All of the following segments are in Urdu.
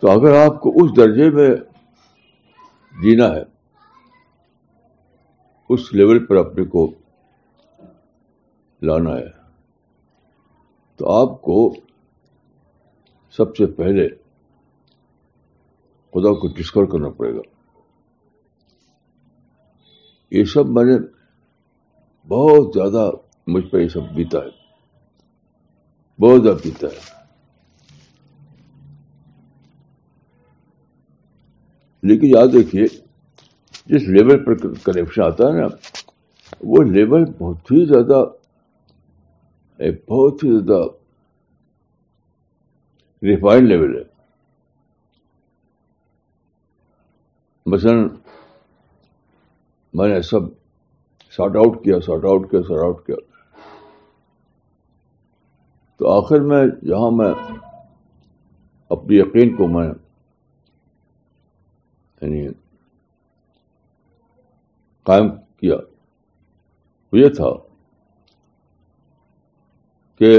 تو اگر آپ کو اس درجے میں جینا ہے، اس لیول پر اپنے کو لانا ہے، تو آپ کو سب سے پہلے خدا کو ڈسکور کرنا پڑے گا۔ یہ سب میں نے بہت زیادہ مجھ پہ یہ سب بیتا ہے۔ بہت زیادہ بیتا ہے۔ لیکن یاد رکھیے، جس لیول پر کنیکشن آتا ہے نا، وہ لیول بہت ہی زیادہ بہت ہی زیادہ ریفائنڈ لیول ہے۔ مثلاً، میں نے سب سارٹ آؤٹ کیا سارٹ آؤٹ کیا سارٹ آؤٹ کیا۔ تو آخر میں جہاں میں اپنی یقین کو میں یعنی قائم کیا۔ وہ یہ تھا کہ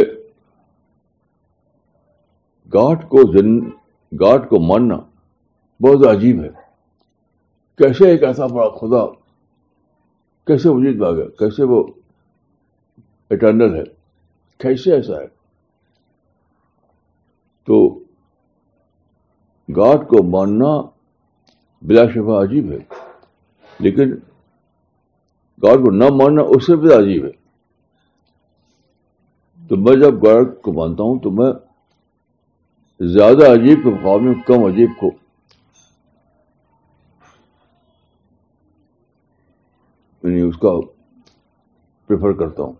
گاڈ کو جن، گاڈ کو ماننا بہت عجیب ہے۔ کیسے ایک ایسا بڑا خدا، کیسے وجود میں آ گیا کیسے وہ اٹرنل ہے، کیسے ایسا ہے۔ تو گاڈ کو ماننا بلا شبہ عجیب ہے۔ لیکن گاڈ کو نہ ماننا اس سے بھی عجیب ہے۔ تو میں جب گاڈ کو مانتا ہوں تو میں زیادہ عجیب کے مقابلے میں کم عجیب کو یعنی اس کا پریفر کرتا ہوں۔